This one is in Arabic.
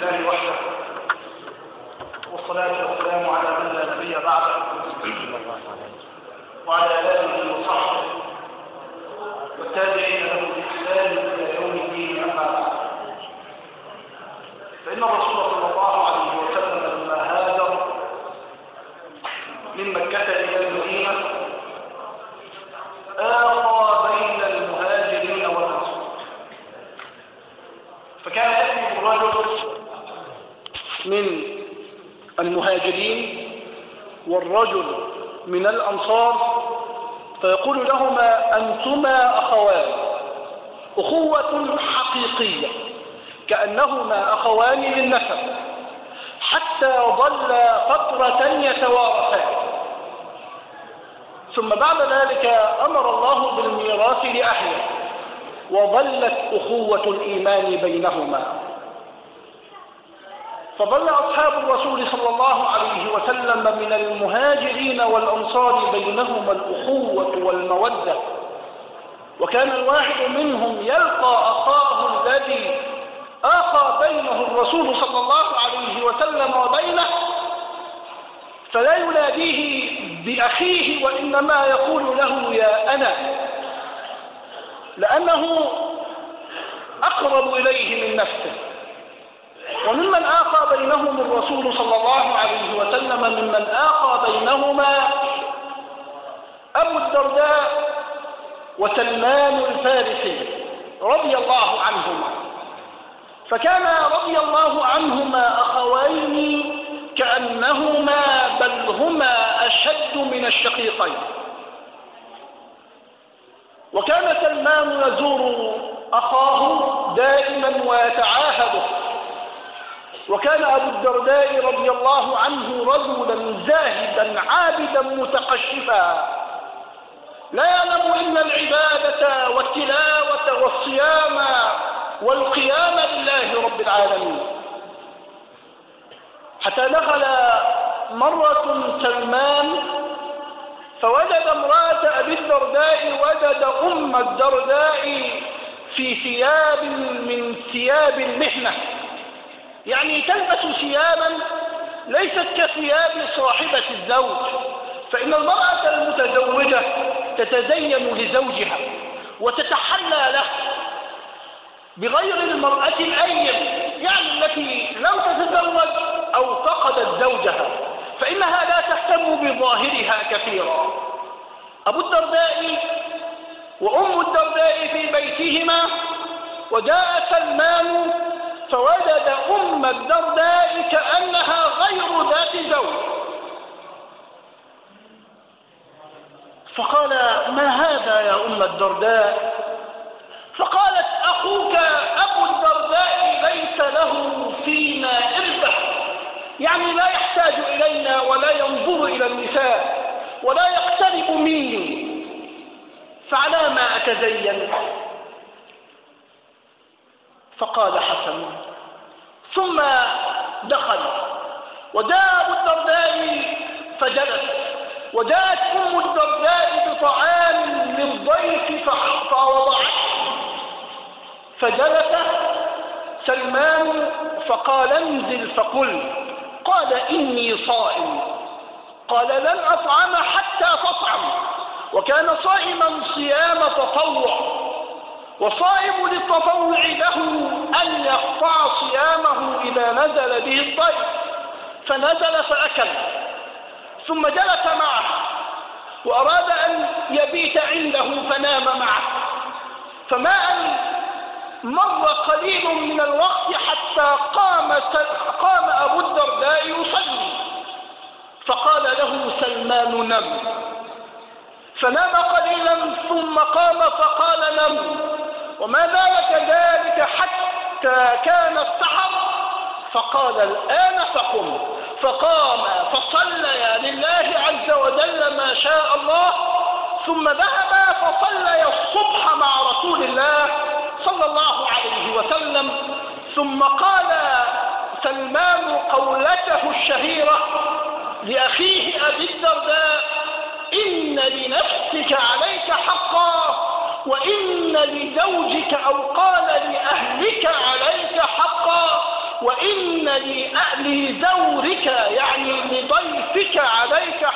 لله وحده. والصلاة والسلام على من لا نبي بعده. وعلى آله وصحبه. والتابعين له بإحسان إلى يوم الدين أما بعد. فإن الرسول صلى الله عليه وسلم لما هاجر من مكة إلى المدينة آقى بين المهاجرين والأنصار فكان يأتي الرجل من المهاجرين والرجل من الأنصار فيقول لهما أنتما أخوان أخوة حقيقية كأنهما أخوان للنسب حتى ظل فترة يتوارثان. ثم بعد ذلك أمر الله بالميراث لأهله وظلت أخوة الإيمان بينهما. فظل أصحاب الرسول صلى الله عليه وسلم من المهاجرين والأنصار بينهما الأخوة والمودة. وكان الواحد منهم يلقى أخاه الذي آخى بينه الرسول صلى الله عليه وسلم وبينه فلا يناديه بأخيه وإنما يقول له يا أنا لأنه أقرب إليه من نفسه. وممن آخى بينهم الرسول صلى الله عليه وسلم ممن آخى بينهما أبو الدرداء وسلمان الفارسي رضي الله عنهما. فكان رضي الله عنهما أخوين كأنهما بل هما أشد من الشقيقين. وكان سلمان يزور أخاه دائما ويتعاهده. وكان أبو الدرداء رضي الله عنه رجلا زاهدا عابدا متقشفا. لا يعلم إلا العبادة والتلاوة والصيام والقيام لله رب العالمين. حتى دخل مرة سلمان فوجد امرأة أبي الدرداء وجد أم الدرداء في ثياب من ثياب المحنة. يعني تلبس ثيابا ليست كثياب صاحبة الزوج فإن المرأة المتزوجة تتزين لزوجها وتتحلى له بغير المرأة الأيم يعني التي لم تتزوج أو فقدت زوجها فإنها لا تهتم بظاهرها كثيرا. أبو الدرداء وأم الدرداء في بيتهما وجاء سلمان فوجد أم الدرداء كأنها غير ذات زوج. فقال ما هذا يا أم الدرداء؟ فقالت أخوك أبو الدرداء ليس له فينا إربة يعني لا يحتاج إلينا ولا ينظر إلى النساء ولا يقترب مني. فعلى ما أتزين فقال حسن. ثم دخل. وجاء أبو الدرداء فجلس. وجاءت أم الدرداء بطعام للضيف فوضعته فجلس سلمان فقال انزل فقل. قال إني صائم. قال لن أطعم حتى تطعم. وكان صائما صيام تطوع. وصائم للتطوع له أن صيامه إذا نزل به الضيف فنزل فأكل ثم جلس معه وأراد أن يبيت عنده فنام معه. فما أن مر قليل من الوقت حتى قام, قام أبو الدرداء يصلي. فقال له سلمان نم. فنام قليلا ثم قام فقال نم. وما زال كذلك حتى كان السحر فقال الآن فقم. فقام فصليا لله عز وجل ما شاء الله ثم ذهب فصلي الصبح مع رسول الله صلى الله عليه وسلم. ثم قال سلمان قولته الشهيرة لأخيه أبي الدرداء إن لنفسك عليك حقا وإن لزوجك أو قال لأهلك عليك وإن لأهل دورك يعني لضيفك عليك